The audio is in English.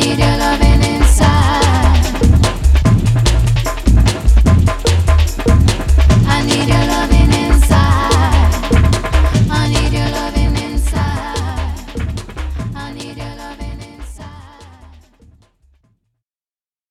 一点了。